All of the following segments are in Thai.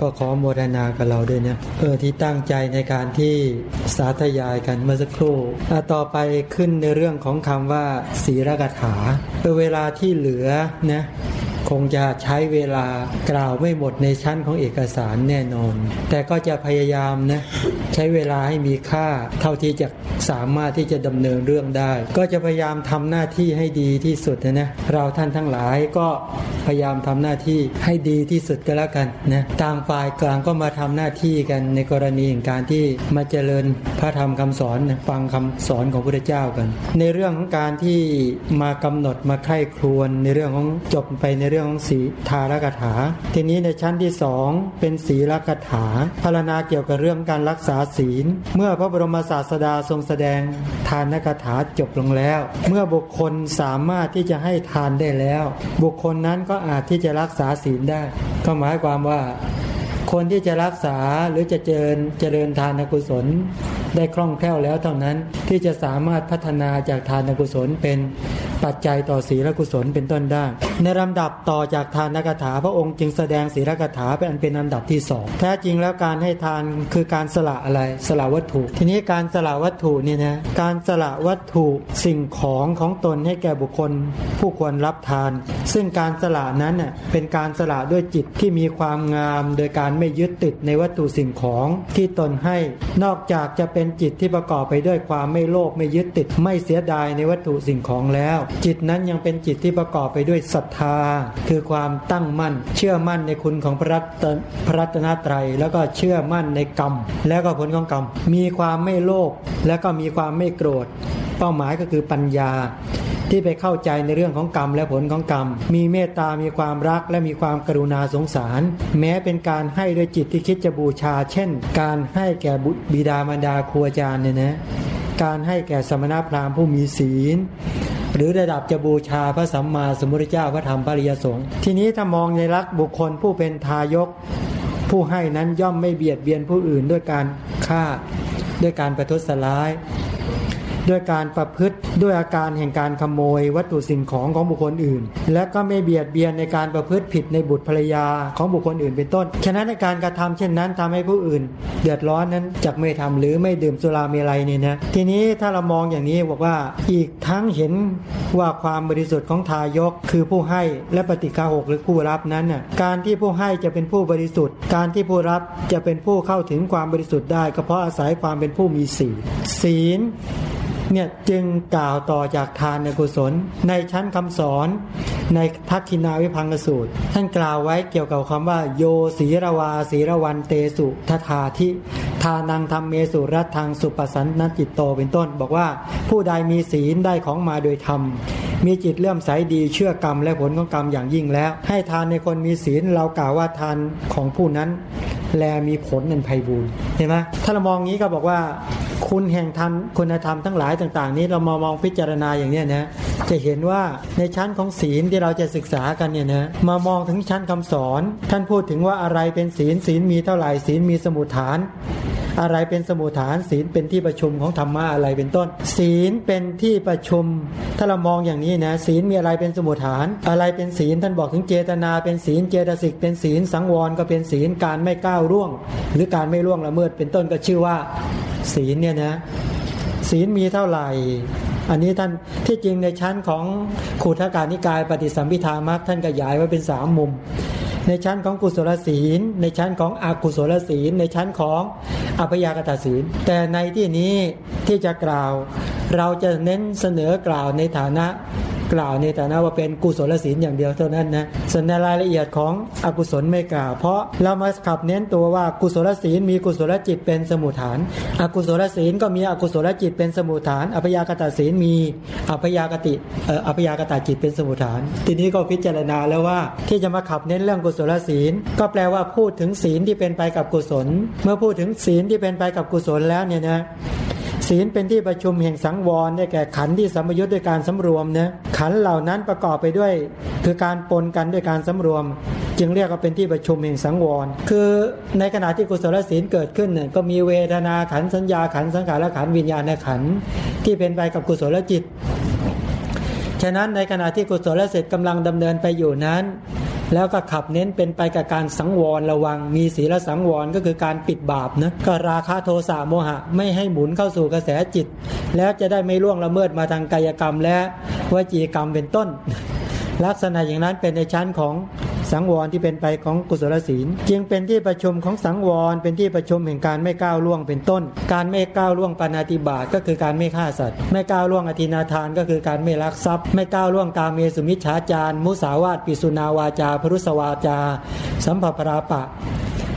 ก็ขอโมทนากับเราด้วยเนี่ยเออที่ตั้งใจในการที่สาธยายกันเมื่อสักครู่ต่อไปขึ้นในเรื่องของคำว่าศีรกถาเวลาที่เหลือนะ คงจะใช้เวลากล่าวไม่หมดในชั้นของเอกสารแน่นอน แต่ก็จะพยายามนะใช้เวลาให้มีค่า เท่าที่จะสามารถที่จะดำเนินเรื่องได้ ก็จะพยายามทำหน้าที่ให้ดีที่สุดนะเราท่านทั้งหลายก็พยายามทำหน้าที่ให้ดีที่สุดก็แล้วกันนะต่างฝ่ายกลางก็มาทำหน้าที่กันในกรณีของการที่มาเจริญพระธรรมคำสอนฟังคำสอนของพระเจ้ากัน ในเรื่องของการที่มากำหนดมาไข้ครวนในเรื่องของจบไปในเรื่องของสีทารกถา ทีนี้ในชั้นที่สองเป็นศีลกถาพารณาเกี่ยวกับเรื่องการรักษาศีล เมื่อพระบรมศาสดาทรงแสดงทานกถาจบลงแล้ว เมื่อบุคคลสามารถที่จะให้ทานได้แล้ว บุคคลนั้นก็อาจที่จะรักษาศีลได้ ก็หมายความว่าคนที่จะรักษาหรือจะเจริญเจริญทานกุศล ได้คล่องแคล่วแล้วเท่านั้นที่จะสามารถพัฒนาจากทานกุศลเป็นปัจจัยต่อศีลกุศลเป็นต้นได้ในลำดับต่อจากทานกถาพระองค์จึงแสดงศีลกถาเป็นอันเป็นลำดับที่สองแท้จริงแล้วการให้ทานคือการสละอะไรสละวัตถุ ทีนี้การสละวัตถุเนี่ยนะการสละวัตถุสิ่งของของตนให้แก่บุคคล ผู้ควรรับทาน ซึ่งการสละนั้นเน่ยเป็นการสละด้วยจิตที่มีความงาม โดยการไม่ยึดติดในวัตถุสิ่งของที่ตนให้ นอกจากจะเป็นจิตที่ประกอบไปด้วยความไม่โลภไม่ยึดติด ไม่เสียดายในวัตถุสิ่งของแล้ว จิตนั้นยังเป็นจิตที่ประกอบไปด้วยศรัทธา คือความตั้งมั่น เชื่อมั่นในคุณของพระรัตนตรัย แล้วก็เชื่อมั่นในกรรม แล้วก็ผลของกรรม มีความไม่โลภแล้วก็มีความไม่โกรธ เป้าหมายก็คือปัญญาที่ไปเข้าใจในเรื่องของกรรมและผลของกรรม มีเมตตา มีความรักและมีความกรุณาสงสาร แม้เป็นการให้ด้วยจิตที่คิดจะบูชา เช่น การให้แก่บิดามารดาครูอาจารย์เนี่ยนะ การให้แก่สมณพราหมณ์ผู้มีศีล หรือระดับจะบูชาพระสัมมาสัมพุทธเจ้าพระธรรมพระริยสงฆ์ทีนี้ถ้ามองในลักษณ์บุคคลผู้เป็นทายก ผู้ให้นั้นย่อมไม่เบียดเบียนผู้อื่นด้วยการฆ่าด้วยการประทุษร้าย ด้วยการประพฤติด้วยอาการแห่งการขโมย วัตถุสิ่งของของบุคคลอื่น และก็ไม่เบียดเบียนในการประพฤติผิดในบุตรภรรยาของบุคคลอื่นเป็นต้น ฉะนั้นในการกระทำเช่นนั้นทำให้ผู้อื่น เดือดร้อนนั้นจะไม่ทำหรือไม่ดื่มสุราเมลัยนี่นะทีนี้ถ้าเรามองอย่างนี้บอกว่าอีกทั้งเห็นว่าความบริสุทธิ์ของทายก คือผู้ให้และปฏิฆาหกหรือผู้รับนั้นน่ะการที่ผู้ให้จะเป็นผู้บริสุทธิ์ การที่ผู้รับจะเป็นผู้เข้าถึงความบริสุทธิ์ได้ก็เพราะอาศัยความเป็นผู้มีศีลศีล เนี่ยจึงกล่าวต่อจากทานในกุศล ในชั้นคำสอนในทักขินาวิพังกสูตร ท่านกล่าวไว้เกี่ยวกับคำว่า โยศีรวาศีรวันเตสุทธาทิทานังธรรมเมสุรัตทางสุปสันนจิตโตเป็นต้น บอกว่าผู้ใดมีศีลได้ของมาโดยธรรมมีจิตเลื่อมใสดีเชื่อกรรมและผลของกรรมอย่างยิ่งแล้ว ให้ทานในคนมีศีลเรากล่าวว่าทานของผู้นั้น แลมีผลนันไพบูรณ์เห็นไหมถ้าเรามองงี้ก็บอกว่า คุณแห่งธรรมคุณธรรมทั้งหลายต่าง ๆ นี้เรามามองพิจารณาอย่างนี้นะจะเห็นว่าในชั้นของศีลที่เราจะศึกษากันเนี่ยนะมามองถึงชั้นคำสอน ท่านพูดถึงว่าอะไรเป็นศีลศีลมีเท่าไหร่ศีลมีสมุทฐาน อะไรเป็นสมุทฐาน ศีลเป็นที่ประชุมของธรรมะอะไรเป็นต้น ศีลเป็นที่ประชุม ถ้าเรามองอย่างนี้นะศีลมีอะไรเป็นสมุทฐาน อะไรเป็นศีลท่านบอกถึงเจตนาเป็นศีลเจตสิกเป็นศีลสังวรก็เป็นศีลการไม่ก้าวร่วง หรือการไม่ล่วงละเมิดเป็นต้นก็ชื่อว่า ศีลเนี่ยนะศีลมีเท่าไหร่ อันนี้ท่านที่จริงในชั้นของขุทกานิกายปฏิสัมพิธามักท่านขยายไว้เป็นสามมุม ในชั้นของกุศลศีล ในชั้นของอกุศลศีล ในชั้นของอภยากตศีล แต่ในที่นี้ที่จะกล่าว เราจะเน้นเสนอกล่าวในฐานะ กล่าวในฐานะว่าเป็นกุศลศีลอย่างเดียวเท่านั้นนะส่วนในรายละเอียดของอกุศลไม่กล่าว เพราะเรามาขับเน้นตัวว่ากุศลศีลมีกุศลจิตเป็นสมุทฐาน อกุศลศีลก็มีอกุศลจิตเป็นสมุทฐาน อภยากตศีลมีอภยากติเอ่ออภยากตจิตเป็นสมุทฐาน ทีนี้ก็พิจารณาแล้วว่าที่จะมาขับเน้นเรื่องกุศลศีล ก็แปลว่าพูดถึงศีลที่เป็นไปกับกุศล เมื่อพูดถึงศีลที่เป็นไปกับกุศลแล้วเนี่ยนะ ศีลเป็นที่ประชุมแห่งสังวรได้แก่ขันที่สัมยุทธ์ด้วยการสำรวมนะขันเหล่านั้นประกอบไปด้วย คือการปนกันด้วยการสำรวม จึงเรียกว่าเป็นที่ประชุมแห่งสังวร คือในขณะที่กุศลศีลเกิดขึ้นเนี่ยก็มีเวทนาขันสัญญาขันสังขารขันวิญญาณขันที่เป็นไปกับกุศลจิต ฉะนั้นในขณะที่กุศลเสร็จกำลังดำเนินไปอยู่นั้น แล้วก็ขับเน้นเป็นไปกับการสังวรระวัง มีศีลสังวรก็คือการปิดบาปนะก็ราคะโทสะโมหะ ไม่ให้หมุนเข้าสู่กระแสจิต แล้วจะได้ไม่ล่วงละเมิดมาทางกายกรรมและวจีกรรมเป็นต้น ลักษณะอย่างนั้นเป็นในชั้นของ สังวรที่เป็นไปของกุศลศีล จึงเป็นที่ประชุมของสังวร เป็นที่ประชุมแห่งการไม่ก้าวล่วงเป็นต้น การไม่ก้าวล่วงปานาติบาตก็คือการไม่ฆ่าสัตว์ ไม่ก้าวล่วงอธินาทานก็คือการไม่ลักทรัพย์ ไม่ก้าวล่วงกาเมสุมิชฌาจารมุสาวาตปิสุนาวาจาพรุสวาจา สัมภปราปะ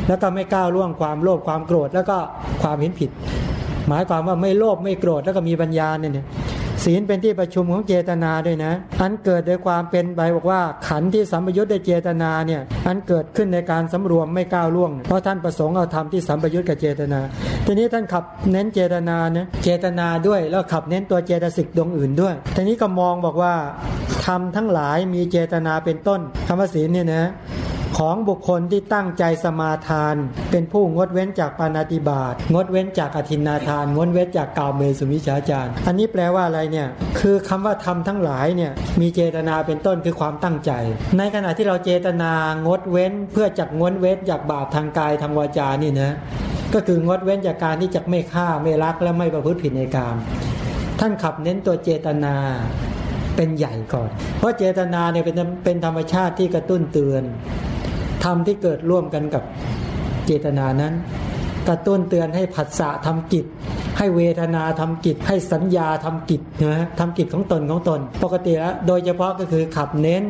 แล้วก็ไม่ก้าวล่วงความโลภความโกรธแล้วก็ความเห็นผิด หมายความว่าไม่โลภไม่โกรธแล้วก็มีปัญญาเนี่ย ศีลเป็นที่ประชุมของเจตนาด้วยนะอันเกิดโดยความเป็นไปบอกว่า ขันที่สัมปยุทธ์ในเจตนาเนี่ยอันเกิดขึ้นในการสำรวมไม่ก้าวล่วง เพราะท่านประสงค์เอาธรรมที่สัมปยุทธ์กับเจตนา ทีนี้ท่านขับเน้นเจตนาเนี่ยเจตนาด้วยแล้วขับเน้นตัวเจตสิกดวงอื่นด้วย ทีนี้ก็มองบอกว่าธรรมทั้งหลายมีเจตนาเป็นต้นคำว่าศีลเนี่ยนะ ของบุคคลที่ตั้งใจสมาทาน เป็นผู้งดเว้นจากปานาติบาตงดเว้นจากอธินาทาน งดเว้นจากกาวเมสุมิชาจารอันนี้แปลว่าอะไรเนี่ยคือคำว่าทำทั้งหลายเนี่ยมีเจตนาเป็นต้นคือความตั้งใจ ในขณะที่เราเจตนางดเว้นเพื่อจักงดเว้นจากบาปทางกายทางวาจานี่นะก็คืองดเว้นจากการที่จะไม่ฆ่าไม่รักและไม่ประพฤติผิดในกามท่านขับเน้นตัวเจตนาเป็นใหญ่ก่อน เพราะเจตนาเนี่ยเป็นเป็นธรรมชาติที่กระตุ้นเตือน ธรรมที่เกิดร่วมกันกับเจตนานั้น กระตุ้นเตือนให้ผัสสะทำกิจ ให้เวทนาทำกิจ ให้สัญญาทำกิจนะทำกิจของตนของตน ปกติแล้วโดยเฉพาะก็คือขับเน้น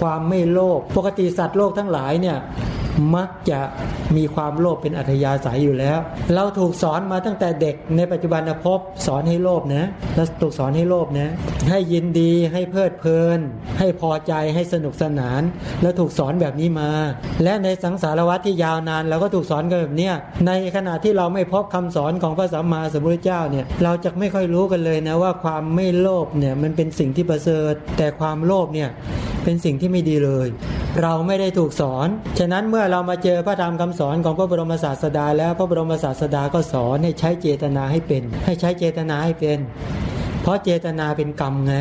ความไม่โลภปกติสัตว์โลกทั้งหลายเนี่ย มักจะมีความโลภเป็นอัธยาศัยอยู่แล้ว เราถูกสอนมาตั้งแต่เด็กในปัจจุบันภพสอนให้โลภนะแล้วถูกสอนให้โลภนะ ให้ยินดีให้เพลิดเพลิน ให้พอใจให้สนุกสนาน แล้วถูกสอนแบบนี้มา และในสังสารวัตที่ยาวนานเราก็ถูกสอนกันแบบเนี้ยในขณะที่เราไม่พบคำสอนของพระสัมมาสัมพุทธเจ้าเนี่ยเราจะไม่ค่อยรู้กันเลยนะว่าความไม่โลภเนี่ยมันเป็นสิ่งที่ประเสริฐ แต่ความโลภเนี่ยเป็นสิ่งที่ไม่ดีเลย เราไม่ได้ถูกสอน ฉะนั้นเมื่อเรามาเจอพระธรรมคำสอนของพระบรมศาสดา แล้วพระบรมศาสดาก็สอนให้ใช้เจตนาให้เป็น ให้ใช้เจตนาให้เป็น เพราะเจตนาเป็นกรรมไง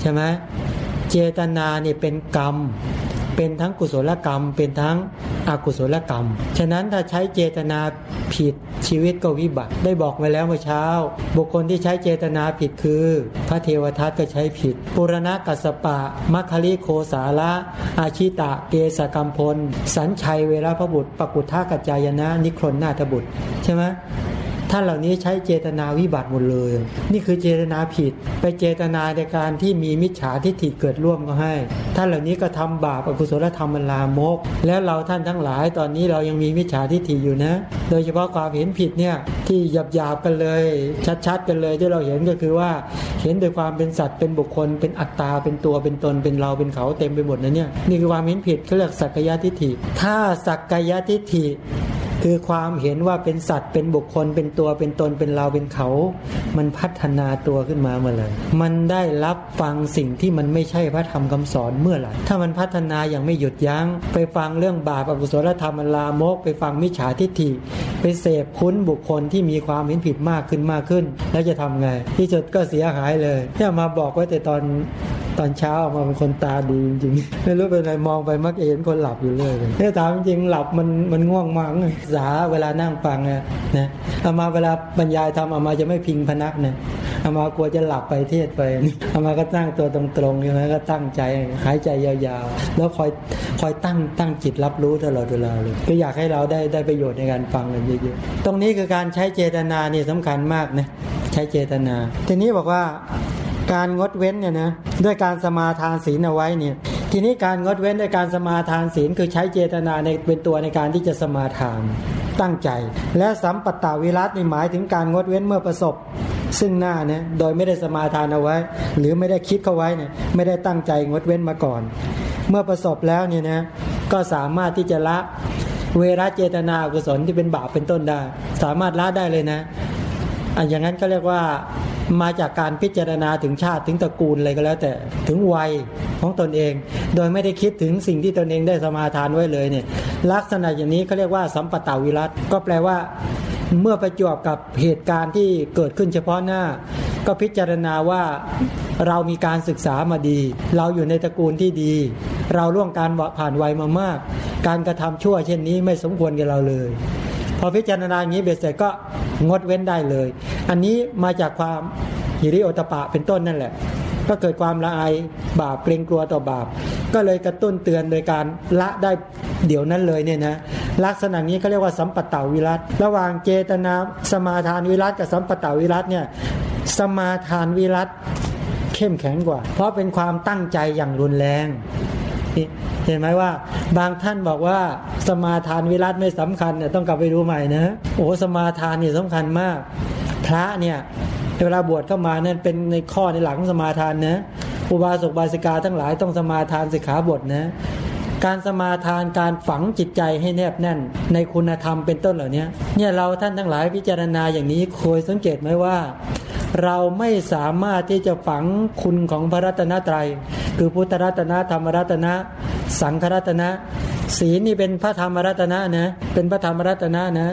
ใช่ไหมเจตนาเนี่ยเป็นกรรม เป็นทั้งกุศลกรรม เป็นทั้งอกุศลกรรม ฉะนั้นถ้าใช้เจตนาผิด ชีวิตก็วิบัติ ได้บอกไว้แล้วเมื่อเช้า บุคคลที่ใช้เจตนาผิดคือ พระเทวทัตก็ใช้ผิด ปุรณะกัสปะ มัคคลิโคสาละ อาชิตะ เกสกัมพล สัญชัยเวรพบุตรปกุทากัจจายนะ นิครนนาทบุตร ใช่ไหม ท่านเหล่านี้ใช้เจตนาวิบัติหมดเลย นี่คือเจตนาผิด ไปเจตนาในการที่มีมิจฉาทิฏฐิเกิดร่วมก็ให้ ท่านเหล่านี้ก็ทำบาปอกุศลธรรมมันลามก แล้วเราท่านทั้งหลายตอนนี้เรายังมีมิจฉาทิฏฐิอยู่นะ โดยเฉพาะความเห็นผิดเนี่ยที่หยาบหยาบกันเลย ชัดๆกันเลยที่เราเห็นก็คือว่าเห็นโดยความเป็นสัตว์เป็นบุคคล เป็นอัตตาเป็นตัวเป็นตนเป็นเราเป็นเขาเต็มไปหมดนะเนี่ยนี่คือความเห็นผิดเขาเรียกสักกายทิฏฐิ ถ้าสักกายทิฏฐิ คือความเห็นว่าเป็นสัตว์เป็นบุคคลเป็นตัวเป็นตนเป็นเราเป็นเขา มันพัฒนาตัวขึ้นมาเมื่อไหร่มันได้รับฟังสิ่งที่มันไม่ใช่พระธรรมคำสอนเมื่อไหร่ถ้ามันพัฒนาอย่างไม่หยุดยัง้ง ไปฟังเรื่องบาปอกุศลธรรมลามก ไปฟังมิจฉาทิฏฐิ ไปเสพคุ้นบุคคลที่มีความเห็นผิดมากขึ้นมากขึ้น แล้วจะทำไง ที่สุดก็เสียหายเลยเนี่มาบอกไว้แต่ตอน ตอนเช้าออกมาเป็นคนตาดีจริงๆไม่รู้เป็นไรมองไปมักเห็นคนหลับอยู่เลยเนี่ยถามจริงหลับมันมันง่วงมากสาเวลานั่งฟังนะนะเอามาเวลาบรรยายทำเอามาจะไม่พิงพนักเนะเอามากลัวจะหลับไปเทศไปเอามาก็ตั้งตัวตรงๆใช่ไหมก็ตั้งใจหายใจยาวๆ แล้วคอยคอยตั้งตั้งจิตรับรู้ตลอดเวลาเลยก็อยากให้เราได้ได้ประโยชน์ในการฟังกันเยอะๆตรงนี้คือการใช้เจตนาเนี่ยสำคัญมากนะใช้เจตนา ทีนี้บอกว่า การงดเว้นเนี่ยนะด้วยการสมาทานศีลเอาไว้เนี่ยทีนี้การงดเว้นด้วยการสมาทานศีลคือใช้เจตนาในเป็นตัวในการที่จะสมาทานตั้งใจ และสัมปตาวิรัตในหมายถึงการงดเว้นเมื่อประสบ ซึ่งหน้าเนี่ยโดยไม่ได้สมาทานเอาไว้ หรือไม่ได้คิดเข้าไว้เนี่ยไม่ได้ตั้งใจงดเว้นมาก่อน เมื่อประสบแล้วเนี่ยนะก็สามารถที่จะละเวรเจตนากุศลที่เป็นบาปเป็นต้นได้ สามารถละได้เลยนะอันอย่างนั้นก็เรียกว่า มาจากการพิจารณาถึงชาติถึงตระกูลอะไรก็แล้ว แต่ถึงวัยของตนเอง โดยไม่ได้คิดถึงสิ่งที่ตนเองได้สมาทานไว้เลยเนี่ยลักษณะอย่างนี้เขาเรียกว่าสัมปตาวิรัตก็แปลว่าเมื่อประจวบกับเหตุการณ์ที่เกิดขึ้นเฉพาะหน้า ก็พิจารณาว่าเรามีการศึกษามาดี เราอยู่ในตระกูลที่ดี เราล่วงการผ่านวัยมามาก การกระทำชั่วเช่นนี้ไม่สมควรแก่เราเลย พอพิจารณาอย่างนี้เบ็ดเสร็จก็งดเว้นได้เลย อันนี้มาจากความหิริโอตปะเป็นต้นนั่นแหละ ก็เกิดความละอายบาปเกรงกลัวต่อบาป ก็เลยกระตุ้นเตือนโดยการละได้เดี๋ยวนั้นเลยเนี่ยนะลักษณะนี้เขาเรียกว่าสัมปตาวิรัตระหว่างเจตนาสมาทานวิรัตกับสัมปตาวิรัตเนี่ยสมาทานวิรัตเข้มแข็งกว่า เพราะเป็นความตั้งใจอย่างรุนแรงเห็นไหมว่าบางท่านบอกว่าสมาทานวิรัตไม่สำคัญเนี่ยต้องกลับไปดูใหม่นะโอ้สมาทานนี่สำคัญมาก พระเนี่ยเวลาบวชเข้ามานั่นเป็นในข้อในหลังสมาทานนะอุบาสกบาสิกาทั้งหลายต้องสมาทานสิกขาบทนะการสมาทานการฝังจิตใจให้แนบแน่น ในคุณธรรมเป็นต้นเหล่านี้เนี่ยเราท่านทั้งหลายพิจารณาอย่างนี้เคยสังเกตไหมว่า เราไม่สามารถที่จะฝังคุณของพระรัตนตรยัย คือพุทธรัตนะธรรมรัตนะสังฆรัตนะศีลนี่เป็นพระธรรมรัตนะนะเป็นพระธรรมรัตนะนะ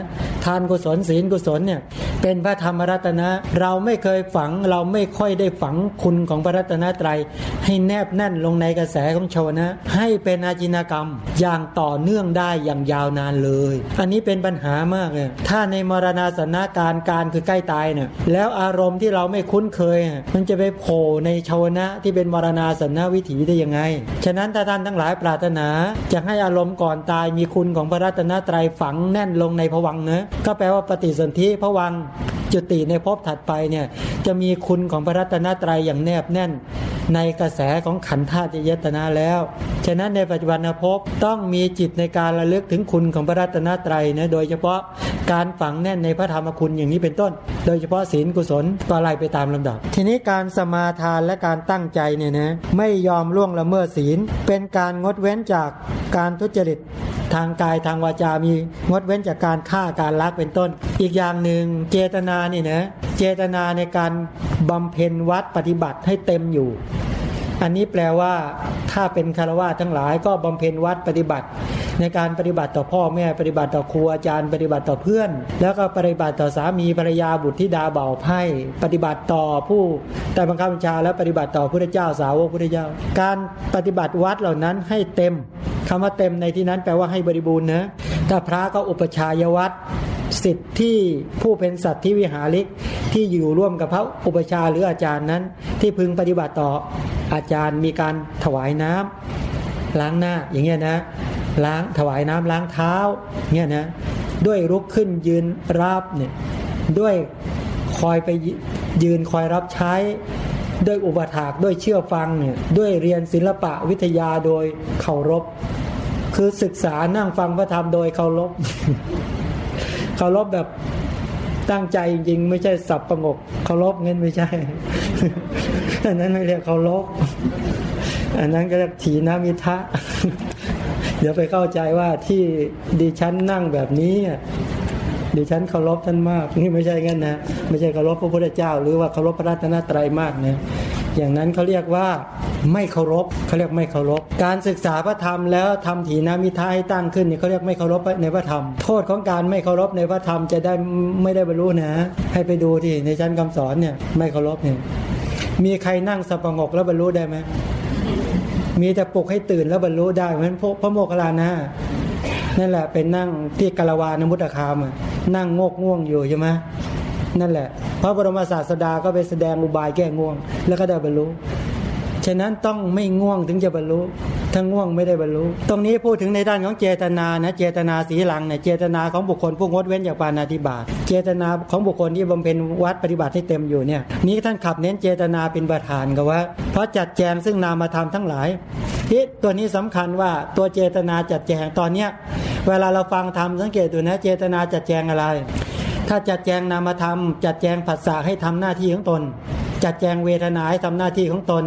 ทานกุศลศีลกุศลเนี่ย เป็นพระธรรมรัตนะ เราไม่เคยฝังเราไม่ค่อยได้ฝังคุณของพระรัตนตรัย ให้แนบแน่นลงในกระแสของชาวนะ ให้เป็นอาจินกรรมอย่างต่อเนื่องได้อย่างยาวนานเลย อันนี้เป็นปัญหามากเลยถ้าในมรณาสนาการการคือใกล้ตายเนี่ยแล้วอารมณ์ที่เราไม่คุ้นเคย มันจะไปโผล่ในชาวนะที่เป็นมรณาสนาวิถีได้ยังไง ฉะนั้นถ้าท่านทั้งหลายปรารถนา จะให้อารมณ์ก่อนตายมีคุณของพระรัตนตรัยฝังแน่นลงในผวังเนะก็แปลว่าปฏิสนธิผวัง จุติในภพถัดไปเนี่ยจะมีคุณของพระรัตนตรัยอย่างแนบแน่น ในกระแสของขันธาตุยตนาแล้ว ฉะนั้นในปัจจุบันภพต้องมีจิตในการระลึกถึงคุณของพระรัตนตรัยนะโดยเฉพาะการฝังแน่นในพระธรรมคุณอย่างนี้เป็นต้น โดยเฉพาะศีลกุศลก็ไล่ไปตามลำดับ ทีนี้การสมาทานและการตั้งใจเนี่ยนะไม่ยอมล่วงละเมิดศีล เป็นการงดเว้นจากการทุจริต ทางกายทางวาจามีงดเว้นจากการฆ่าการลักเป็นต้น อีกอย่างหนึ่งเจตนานี่นะเจตนาในการบำเพ็ญวัดปฏิบัติให้เต็มอยู่ อันนี้แปลว่า ถ้าเป็นคารวะทั้งหลายก็บำเพ็ญวัดปฏิบัติ ในการปฏิบัติต่อพ่อแม่ปฏิบัติต่อครูอาจารย์ ปฏิบัติต่อเพื่อน แล้วก็ปฏิบัติต่อสามีภรรยาบุตรธิดาเบาไพ่ปฏิบัติต่อผู้แต่บังคับบัญชาและปฏิบัติต่อพระเจ้าสาวกพระเจ้า การปฏิบัติวัดเหล่านั้นให้เต็ม คำว่าเต็มในที่นั้นแปลว่าให้บริบูรณ์นะถ้าพระก็อุปชายวัดสิทธิ์ที่ผู้เป็นสัตว์ที่วิหาริกที่อยู่ร่วมกับพระอุปชาหรืออาจารย์นั้น ที่พึงปฏิบัติต่ออาจารย์มีการถวายน้ำล้างหน้าอย่างเงี้ยนะ ล้างถวายน้ำล้างเท้าเงี้ยนะด้วยลุกขึ้นยืนรับเนี่ยด้วยคอยไปยืนคอยรับใช้ ด้วยอุปถากด้วยเชื่อฟังเนี่ยด้วยเรียนศิลปะวิทยาโดยเคารพ คือศึกษานั่งฟังพระธรรมโดยเคารพเคารพแบบตั้งใจจริงๆไม่ใช่สับประงกเคารพเงินไม่ใช่อันนั้นไม่เรียกเคารพอันนั้นก็เรียกถีนามิทะ เดี๋ยวไปเข้าใจว่าที่ดิฉันนั่งแบบนี้ดิฉันเคารพท่านมาก นี่ไม่ใช่งั้นนะ ไม่ใช่เคารพพระพุทธเจ้า หรือว่าเคารพพระรัตนตรัยมากนะอย่างนั้นเขาเรียกว่า ไม่เคารพเขาเรียกไม่เคารพ การศึกษาพระธรรมแล้วทำถีนามิท้ายตั้งขึ้นนี่เขาเรียกไม่เคารพในพระธรรม โทษของการไม่เคารพในพระธรรมจะได้ไม่ได้บรรลุนะ ให้ไปดูที่ในชั้นคำสอนเนี่ยไม่เคารพเนี่ยมีใครนั่งสปงกแล้วบรรลุได้ไหมมีแต่ปลุกให้ตื่นแล้วบรรลุได้เหมือนพระโมคคัลลานะนั่นแหละเป็นนั่งที่กาลวานมุตตะคามนั่งงกง่วงอยู่ใช่ไหมนั่นแหละ พระบรมศาสดาก็ไปแสดงอุบายแก้ง่วง แล้วก็ได้บรรลุ ฉะนั้นต้องไม่ง่วงถึงจะบรรลุถ้าง่วงไม่ได้บรรลุ ตรงนี้พูดถึงในด้านของเจตนานะ เจตนาสีหลังเนี่ยเจตนาของบุคคลผู้งดเว้นจากปานาติบาตเจตนาของบุคคลที่บำเพ็ญวัดปฏิบัติให้เต็มอยู่เนี่ยนี้ท่านขับเน้นเจตนาเป็นประธานกับว่า เพราะจัดแจงซึ่งนามธรรมทั้งหลายที่ตัวนี้สำคัญว่าตัวเจตนาจัดแจงตอนเนี้ยเวลาเราฟังธรรมสังเกตดูนะเจตนาจัดแจงอะไร ถ้าจัดแจงนามธรรม จัดแจงผัสสะให้ทำหน้าที่ของตน จัดแจงเวทนาให้ทำหน้าที่ของตน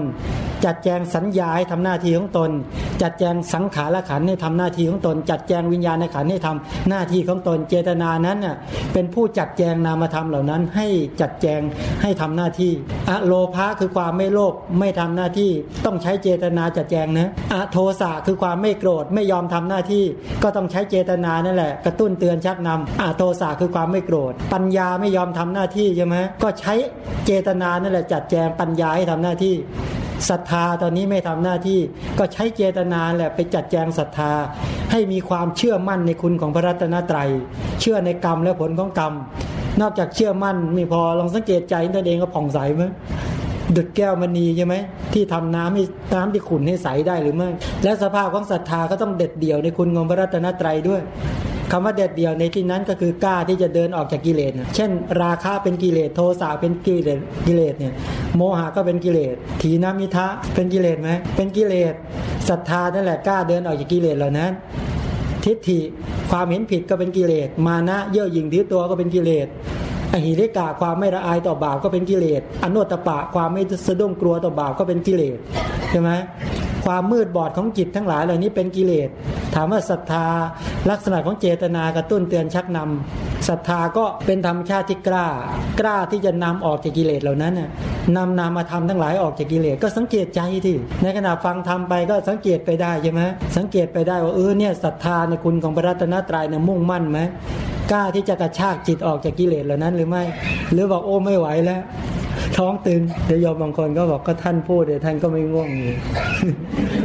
จัดแจงสัญญาให้ทำหน้าที่ของตน จัดแจงสังขารขันให้ทำหน้าที่ของตน จัดแจงวิญญาณในขันให้ทำหน้าที่ของตนเจตนานั้นเน่ยเป็นผู้จัดแจงนามธรรมเหล่านั้น ให้จัดแจงให้ทำหน้าที่อะโลภะคือความไม่โลภไม่ทำหน้าที่ต้องใช้เจตนาจัดแจงนะอะโทสะคือความไม่โกรธไม่ยอมทำหน้าที่ ก็ต้องใช้เจตนานั่นแหละกระตุ้นเตือนชักนำอะโทสะคือความไม่โกรธ ปัญญาไม่ยอมทำหน้าที่ใช่ไหมก็ใช้เจตนานั่นแหละจัดแจงปัญญาให้ทำหน้าที่ ศรัทธาตอนนี้ไม่ทำหน้าที่ก็ใช้เจตนาแหละไปจัดแจงศรัทธา ให้มีความเชื่อมั่นในคุณของพระรัตนตรัย เชื่อในกรรมและผลของกรรม นอกจากเชื่อมั่นไม่พอลองสังเกตใจตัวเองก็ผ่องใสไหมดุดแก้วมณีใช่ไหมที่ทำน้ำให้น้ำที่ขุ่นให้ใสได้หรือไม่และสภาพของศรัทธาก็ต้องเด็ดเดี่ยวในคุณของพระรัตนตรัยด้วย คำว่าเด็ดเดี่ยวในที่นั้นก็คือกล้าที่จะเดินออกจากกิเลสเช่น ราคะเป็นกิเลสโทสะเป็นกิเลสกิเลสเนี่ยโมหะก็เป็นกิเลสถีนามิทะเป็นกิเลสไหมเป็นกิเลสศรัทธานั่นแหละกล้าเดินออกจากกิเลสเหล่านั้น ทิฏฐิความเห็นผิดก็เป็นกิเลสมานะเย่อหยิ่งถือตัวก็เป็นกิเลสอหิริกาความไม่ละอายต่อบาปก็เป็นกิเลสอนุตตปะความไม่สะดุ้งกลัวต่อบาปก็เป็นกิเลสใช่ไหมความมืดบอดของจิตทั้งหลายเหล่านี้เป็นกิเลส ถามว่าศรัทธาลักษณะของเจตนากระตุ้นเตือนชักนำศรัทธาก็เป็นธรรมชาติที่กล้า กล้าที่จะนำออกจากกิเลสเหล่านั้นน่ะนำนามาทำทั้งหลายออกจากกิเลสก็สังเกตใจที่ในขณะฟังทำไปก็สังเกตไปได้ใช่ไหมสังเกตไปได้ว่าเออเนี่ยศรัทธาในคุณของพระรัตนตรัยเนี่ยมุ่งมั่นไหมกล้าที่จะกระชากจิตออกจากกิเลสเหล่านั้นหรือไม่ หรือบอกโอ้ไม่ไหวแล้วท้องตึงเดี๋ยวยอมบางคนก็บอกก็ท่านพูดเดี๋ยวท่านก็ไม่ง่วง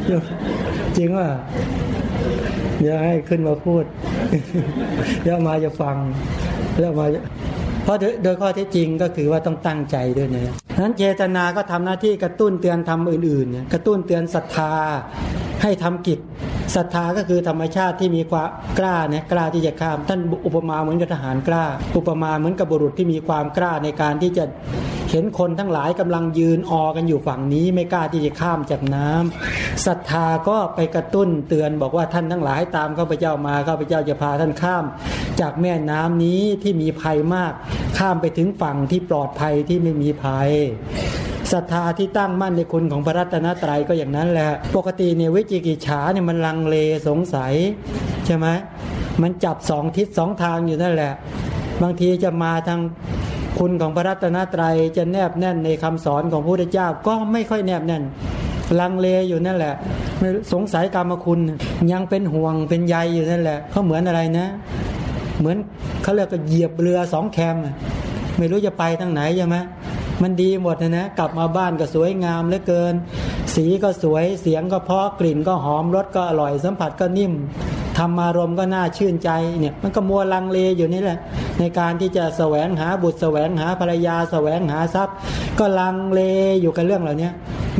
อยู่จริงว่า เดี๋ยวให้ขึ้นมาพูด เดี๋ยวมาจะฟัง แล้วมาเพราะโดยข้อเท็จจริงก็คือว่าต้องตั้งใจด้วยนะนั้นเจตนาก็ทำหน้าที่กระตุ้นเตือนทำอื่นๆ กระตุ้นเตือนศรัทธาให้ทำกิจศรัทธาก็คือธรรมชาติที่มีความกล้าเนี่ยกล้าที่จะข้าม ท่านอุปมาเหมือนกับทหารกล้า อุปมาเหมือนกับบุรุษที่มีความกล้าในการที่จะ เห็นคนทั้งหลายกำลังยืนออกันอยู่ฝั่งนี้ไม่กล้าที่จะข้ามจากน้ำศรัทธาก็ไปกระตุ้นเตือนบอกว่าท่านทั้งหลายตามข้าพเจ้ามาข้าพเจ้าจะพาท่านข้าม จากแม่น้ำนี้ที่มีภัยมาก ข้ามไปถึงฝั่งที่ปลอดภัยที่ไม่มีภัยศรัทธาที่ตั้งมั่นในคุณของพระรัตนตรัยก็อย่างนั้นแหละ ปกติเนี่ยวิจิกิจฉาเนี่ยมันลังเลสงสัย ใช่ไหมมันจับสองทิศสองทางอยู่นั่นแหละ บางทีจะมาทาง คุณของพระรัตนตรัยจะแนบแน่นในคำสอนของพระพุทธเจ้าก็ไม่ค่อยแนบแน่น ลังเลอยู่นั่นแหละ สงสัยกรรมคุณยังเป็นห่วงเป็นใยอยู่นั่นแหละเขาเหมือนอะไรนะ เหมือนเขาเรียกว่าเหยียบเรือสองแคม ไม่รู้จะไปทางไหนใช่ไหมมันดีหมดนะนะกลับมาบ้านก็สวยงามเหลือเกิน สีก็สวยเสียงก็เพาะกลิ่นก็หอมรสก็อร่อยสัมผัสก็นิ่ม ธรรมารมก็น่าชื่นใจเนี่ยมันก็มัวลังเลอยู่นี่แหละ ในการที่จะแสวงหาบุตรแสวงหาภรรยา แสวงหาทรัพย์ ก็ลังเลอยู่กับเรื่องเหล่านี้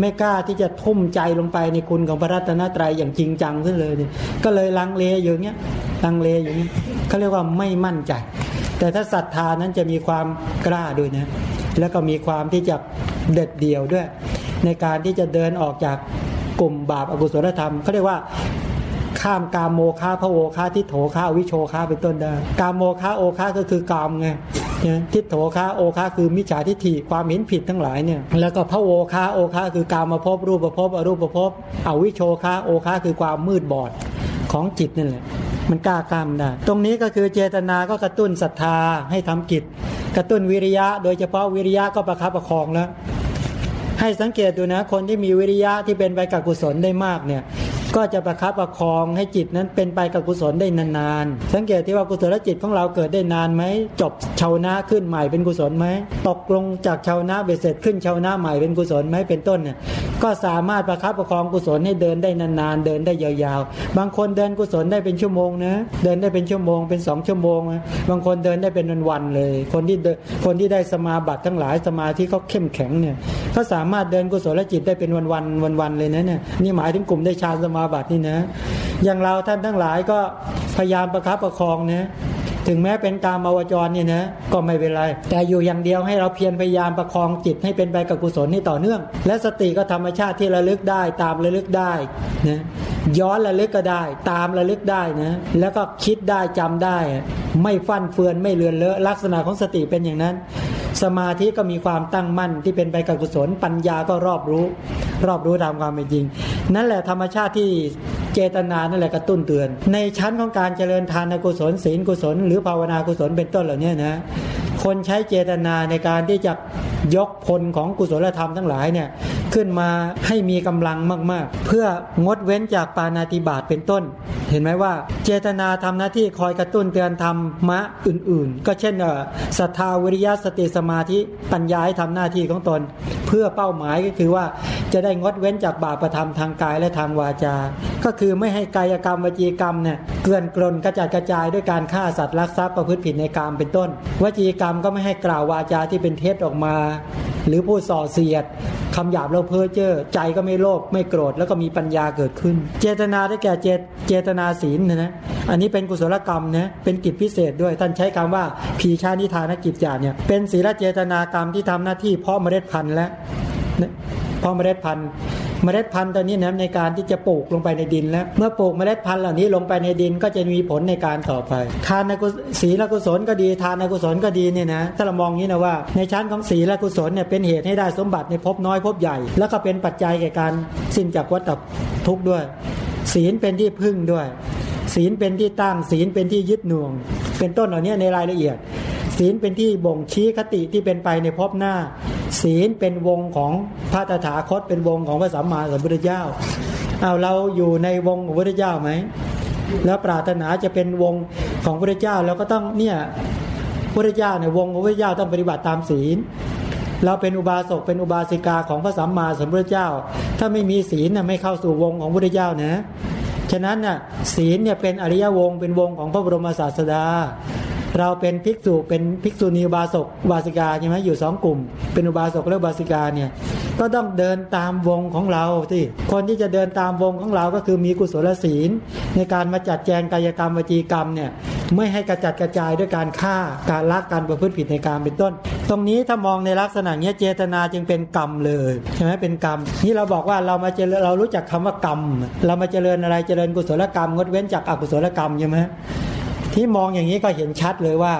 ไม่กล้าที่จะทุ่มใจลงไปในคุณของพระรัตนตรัยอย่างจริงจังขึ้นเลยเนี่ยก็เลยลังเลอยู่เนี้ยลังเลอยู่นี้เขาเรียกว่าไม่มั่นใจ แต่ถ้าศรัทธานั้นจะมีความกล้าด้วยนะแล้วก็มีความที่จะเด็ดเดี่ยวด้วย ในการที่จะเดินออกจากกลุ่มบาปอกุศลธรรมเขาเรียกว่า ข้ามกามโมฆะพระโอฆะทิโถฆะวิโชฆะเป็นต้นได้ กามโมฆะโอฆะก็คือกามไงทิโถฆะโอฆะคือมิจฉาทิฏฐิความเห็นผิดทั้งหลายเนี่ยแล้วก็พระโอฆะโอฆะคือกามมาพบรูปประพบอรูปประพบอวิโชฆะโอฆะคือความมืดบอดของจิตนั่นแหละมันกล้ากล้ามได้ตรงนี้ก็คือเจตนาก็กระตุ้นศรัทธาให้ทำกิจ กระตุ้นวิริยะ โดยเฉพาะวิริยะก็ประคับประคองแล้วให้สังเกตดูนะคนที่มีวิริยะที่เป็นไปกับกุศลได้มากเนี่ย ก็จะประคับประคองให้จิตนั้นเป็นไปกับกุศลได้นานๆ สังเกตที่ว่ากุศลจิตของเราเกิดได้นานไหม จบชาวนะขึ้นใหม่เป็นกุศลไหม ตกลงจากชาวนะเบเสร็จขึ้นชาวนะใหม่เป็นกุศลไหมเป็นต้นเนี่ย ก็สามารถประคับประคองกุศลให้เดินได้นานๆ เดินได้ยาวๆ บางคนเดินกุศลได้เป็นชั่วโมงนะ เดินได้เป็นชั่วโมง เป็นสองชั่วโมง บางคนเดินได้เป็นวันๆเลย คนที่คนที่ได้สมาบัติทั้งหลายสมาธิเขาเข้มแข็งเนี่ยเขาสามารถเดินกุศลจิตได้เป็นวันๆวันๆเลยนะเนี่ย นี่หมายถึงกลุ่มได้ฌานสมาบัตินี่นะ อย่างเราท่านทั้งหลายก็พยายามประคับประคองนะถึงแม้เป็นการมาวจรเนี่ยนะก็ไม่เป็นไร แต่อยู่อย่างเดียวให้เราเพียรพยายามประคองจิตให้เป็นไปกับกุศลนี่ต่อเนื่อง และสติก็ธรรมชาติที่ระลึกได้ตามระลึกได้นะย้อนระลึกก็ได้ ตามระลึกได้นะแล้วก็คิดได้จำได้ ไม่ฟั่นเฟือนไม่เลือนเลอะลักษณะของสติเป็นอย่างนั้น สมาธิก็มีความตั้งมั่นที่เป็นไปกับกุศลปัญญาก็รอบรู้ รอบรู้ตามความเป็นจริง นั่นแหละธรรมชาติที่เจตนานั่นแหละกระตุ้นเตือน ในชั้นของการเจริญทานกุศลศีลกุศล หรือภาวนากุศลเป็นต้นเหล่านี้นะ คนใช้เจตนาในการที่จะยกพลของกุศลธรรมทั้งหลายเนี่ยขึ้นมาให้มีกำลังมาก ๆ เพื่องดเว้นจากปานาติบาตเป็นต้น เห็นไหมว่า เจตนาทำหน้าที่คอยกระตุ้นเตือนธรรมมะอื่น ๆ ก็เช่นศรัทธาวิริยะสติสมาธิปัญญาให้ทำหน้าที่ของตน เพื่อเป้าหมายก็คือว่า จะได้งดเว้นจากบาปประทำทางกายและทางวาจา ก็คือไม่ให้กายกรรมวจีกรรมเนี่ยเกลื่อนกลนกระจัดกระจายด้วยการฆ่าสัตว์ลักทรัพย์ประพฤติผิดในกรรมเป็นต้น วจีกรรมก็ไม่ให้กล่าววาจาที่เป็นเท็จออกมา หรือพูดส่อเสียดคำหยาบเราเพ้อเจ้อใจก็ไม่โลภไม่โกรธแล้วก็มีปัญญาเกิดขึ้น เจตนาได้แก่เจเจตนาศีลนะนะอันนี้เป็นกุศลกรรมนะเป็นกิจพิเศษด้วยท่านใช้คำว่าพีชานิทานกิจจาเนี่ยเป็นศีลเจตนากรรมที่ทำหน้าที่เพาะเมล็ดพันธุ์และ เพาะเมล็ดพันธุ์เมล็ดพันธุ์ตัวนี้นะในการที่จะปลูกลงไปในดินแล้ว เมื่อปลูกเมล็ดพันธุ์เหล่านี้ลงไปในดินก็จะมีผลในการต่อไป ทานในกุศีลกุศลก็ดี ทานในกุศลก็ดีเนี่ยนะถ้าเรามองนี้นะว่า ในชั้นของศีลกุศลเนี่ยเป็นเหตุให้ได้สมบัติในภพน้อยภพใหญ่ แล้วก็เป็นปัจจัยแก่การสิ้นจากวัฏทุกข์ด้วย ศีลเป็นที่พึ่งด้วย ศีลเป็นที่ตั้งศีลเป็นที่ยึดหน่วง เป็นต้นเหล่านี้ในรายละเอียด ศีลเป็นที่บ่งชี้คติที่เป็นไปในภพหน้า ศีลเป็นวงของพระตถาคต เป็นวงของพระสัมมาสัมพุทธเจ้าเอาเราอยู่ในวงของพระพุทธเจ้าไหมแล้วปรารถนาจะเป็นวงของพระพุทธเจ้าเราก็ต้องเนี่ยพระเจ้าในวงของพระเจ้าต้องปฏิบัติตามศีล เราเป็นอุบาสกเป็นอุบาสิกาของพระสัมมาสัมพุทธเจ้า ถ้าไม่มีศีลน่ะไม่เข้าสู่วงของพระเจ้านะฉะนั้นน่ะศีลเนี่ยเป็นอริยวงเป็นวงของพระบรมศาสดา เราเป็นภิกษุเป็นภิกษุณีอุบาสกบาสิกาใช่ไหมอยู่สองกลุ่ม เป็นอุบาสกและบาสิกาเนี่ยก็ต้องเดินตามวงของเราที่คนที่จะเดินตามวงของเราก็คือมีกุศลศีล ในการมาจัดแจงกายกรรมวจีกรรมเนี่ยไม่ให้กระจัดกระจายด้วยการฆ่าการลักการประพฤติผิดในการเป็นต้น ตรงนี้ถ้ามองในลักษณะนี้เจตนาจึงเป็นกรรมเลยใช่ไหมเป็นกรรมนี่เราบอกว่าเรามาเจริญเรารู้จักคำว่ากรรม เรามาเจริญอะไรเจริญกุศลกรรมงดเว้นจากอกุศลกรรมใช่ไหม ที่มองอย่างนี้ก็เห็นชัดเลยว่า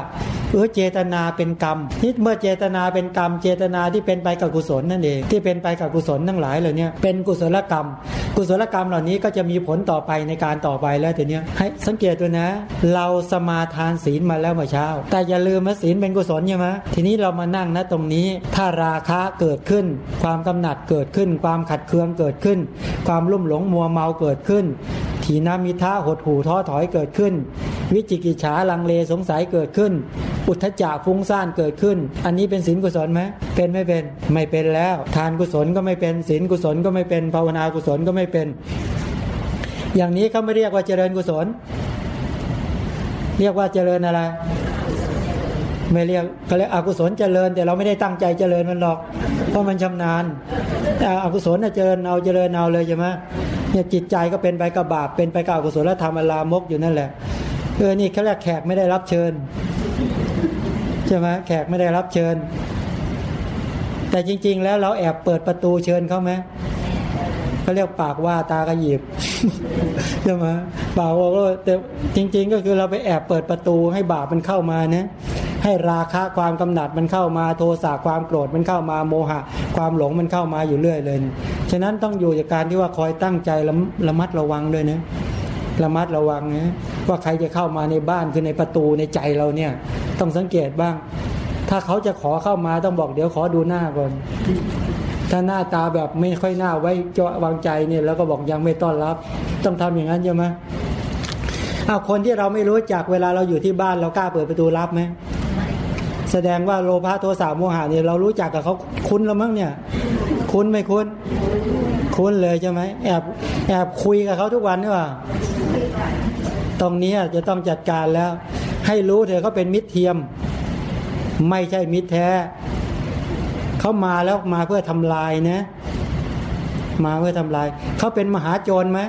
เออเจตนาเป็นกรรมที่เมื่อเจตนาเป็นกรรม เจตนาที่เป็นไปกับกุศลนั่นเองที่เป็นไปกับกุศลทั้งหลายเหล่านี้เป็นกุศลกรรม กุศลกรรมเหล่านี้ก็จะมีผลต่อไปในการต่อไปแล้วทีนี้ให้สังเกตด้วยนะ เราสมาทานศีลมาแล้วเมื่อเช้า แต่อย่าลืมว่าศีลเป็นกุศลใช่ไหมทีนี้เรามานั่งนะตรงนี้ถ้าราคะเกิดขึ้น ความกำหนัดเกิดขึ้น ความขัดเคืองเกิดขึ้น ความลุ่มหลงมัวเมาเกิดขึ้นถีนามิท่าหดหูท้อถอยเกิดขึ้น วิจิกิจฉาลังเลสงสัยเกิดขึ้นอุทธจักฟุ้งซ่านเกิดขึ้น อันนี้เป็นศีลกุศลไหมเป็นไม่เป็นไม่เป็นแล้ว ทานกุศลก็ไม่เป็นศีลกุศลก็ไม่เป็นภาวนากุศลก็ไม่เป็น อย่างนี้เขาไม่เรียกว่าเจริญกุศล เรียกว่าเจริญอะไรไม่เรียกเขาเรียกอกุศลเจริญ แต่เราไม่ได้ตั้งใจเจริญมันหรอก เพราะมันชำนาญแต่อกุศลเจริญเอาเจริญเอาเลยใช่ไหมเนี่ยจิตใจก็เป็นไปกับบาปเป็นไปกับอกุศลธรรมอลามกอยู่นั่นแหละเออนี่เขาเรียกแขกไม่ได้รับเชิญ ใช่ไหมแขกไม่ได้รับเชิญ แต่จริง ๆ แล้วเราแอบเปิดประตูเชิญเขาไหมเขาเรียกปากว่าตากระหยิบใช่ไหมปากว่าก็แต่จริง ๆ ก็คือเราไปแอบเปิดประตูให้บาปมันเข้ามานะให้ราคะความกำหนัดมันเข้ามาโทสะความโกรธมันเข้ามาโมหะ ความหลงมันเข้ามาอยู่เรื่อยเลยฉะนั้นต้องอยู่จากการที่ว่าคอยตั้งใจระระมัดระวังด้วยนะระมัดระวังนะว่าใครจะเข้ามาในบ้านคือในประตูในใจเราเนี่ย ต้องสังเกตบ้าง ถ้าเขาจะขอเข้ามาต้องบอกเดี๋ยวขอดูหน้าก่อน ถ้าหน้าตาแบบไม่ค่อยหน้าไว้จะวางใจเนี่ยแล้วก็บอกยังไม่ต้อนรับ ต้องทำอย่างนั้นใช่ไหมเอาคนที่เราไม่รู้จักเวลาเราอยู่ที่บ้านเรากล้าเปิดประตูรับไหมแสดงว่าโลภะโทสะโมหะเนี่ยเรารู้จักกับเขาคุ้นแล้วมั้งเนี่ย คุ้นไม่คุ้น คุ้นเลยใช่ไหมแอบแอบคุยกับเขาทุกวันนี่ว่าตรงนี้จะต้องจัดการแล้ว ให้รู้เถอะเขาเป็นมิตรเทียม ไม่ใช่มิตรแท้ เขามาแล้วมาเพื่อทำลายนะ มาเพื่อทำลาย เขาเป็นมหาโจรไหม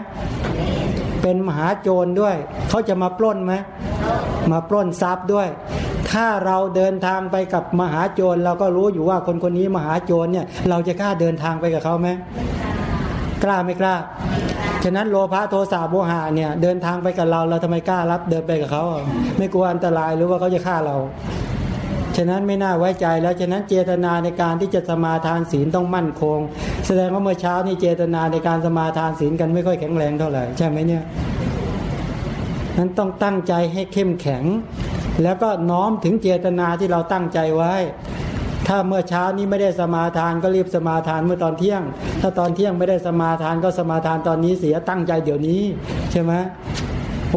เป็นมหาโจรด้วย เขาจะมาปล้นไหมมาปล้นทรัพย์ด้วย ถ้าเราเดินทางไปกับมหาโจรเราก็รู้อยู่ว่าคนคนนี้มหาโจรเนี่ย เราจะกล้าเดินทางไปกับเขาไหมกล้าไม่กล้า ฉะนั้นโลภะโทสะโมหะเนี่ยเดินทางไปกับเราเราทำไมกล้ารับเดินไปกับเขาไม่กลัวอันตรายหรือว่าเขาจะฆ่าเรา ฉะนั้นไม่น่าไว้ใจแล้วฉะนั้นเจตนาในการที่จะสมาทานศีลต้องมั่นคง แสดงว่าเมื่อเช้านี่เจตนาในการสมาทานศีลกันไม่ค่อยแข็งแรงเท่าไหร่ใช่ไหมเนี่ยนั้นต้องตั้งใจให้เข้มแข็ง แล้วก็น้อมถึงเจตนาที่เราตั้งใจไว้ ถ้าเมื่อเช้านี้ไม่ได้สมาทานก็รีบสมาทานเมื่อตอนเที่ยง ถ้าตอนเที่ยงไม่ได้สมาทานก็สมาทานตอนนี้เสียตั้งใจเดี๋ยวนี้ ใช่ไหม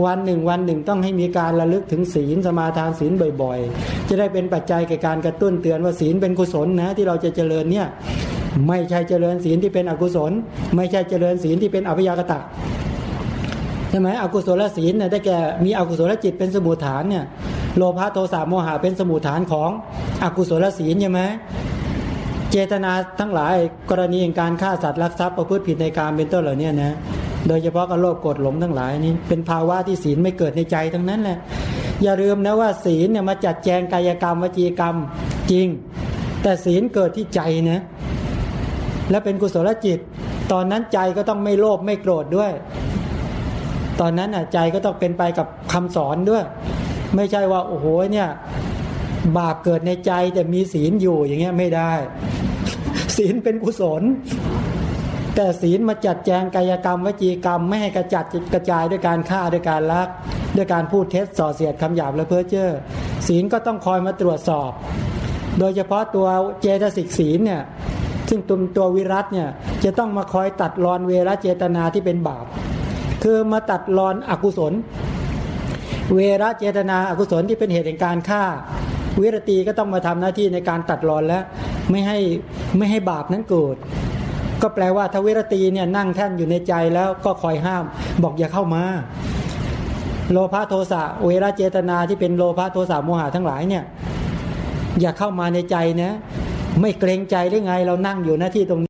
วันหนึ่งวันหนึ่งต้องให้มีการระลึกถึงศีลสมาทานศีลบ่อยๆ จะได้เป็นปัจจัยแก่การกระตุ้นเตือนว่าศีลเป็นกุศลนะที่เราจะเจริญเนี่ยไม่ใช่เจริญศีลที่เป็นอกุศล ไม่ใช่เจริญศีลที่เป็นอภิยากตะใช่ไหมอกุศลศีลเนี่ยได้แก่มีอกุศลจิตเป็นสมุทฐานเนี่ย โลภะโทสะโมหะเป็นสมุทฐานของอกุศลศีลใช่ไหมเจตนาทั้งหลายกรณีอย่างการฆ่าสัตว์ลักทรัพย์ประพฤติผิดในการเป็นต้นเหล่านี้นะโดยเฉพาะกับโลภโกรธหลงทั้งหลายนี้เป็นภาวะที่ศีลไม่เกิดในใจทั้งนั้นแหละอย่าลืมนะว่าศีลเนี่ยมาจัดแจงกายกรรมวจีกรรมจริง แต่ศีลเกิดที่ใจนะและเป็นกุศลจิต ตอนนั้นใจก็ต้องไม่โลภไม่โกรธด้วย ตอนนั้นอะใจก็ต้องเป็นไปกับคำสอนด้วย ไม่ใช่ว่าโอ้โหเนี่ยบาปเกิดในใจแต่มีศีลอยู่อย่างเงี้ยไม่ได้ ศีลเป็นกุศล แต่ศีลมาจัดแจงกายกรรมวจีกรรม ไม่ให้กระจัดกระจายด้วยการฆ่าด้วยการลัก ด้วยการพูดเท็จส่อเสียดคำหยาบและเพ้อเจ้อศีลก็ต้องคอยมาตรวจสอบ โดยเฉพาะตัวเจตสิกศีลเนี่ยซึ่งตัวตัววิรัตเนี่ยจะต้องมาคอยตัดรอนเวรเจตนาที่เป็นบาป คือมาตัดรอนอกุศล เวรเจตนาอกุศลที่เป็นเหตุแห่งการฆ่า วิรตีก็ต้องมาทำหน้าที่ในการตัดรอนและไม่ให้ไม่ให้บาปนั้นเกิดก็แปลว่าทวิรตีเนี่ยนั่งแท่นอยู่ในใจแล้วก็คอยห้าม บอกอย่าเข้ามา โลภะโทสะเวรเจตนาที่เป็นโลภะโทสะโมหะทั้งหลายเนี่ยอย่าเข้ามาในใจนะ ไม่เกรงใจหรือไงเรานั่งอยู่หน้าที่ตรงนี้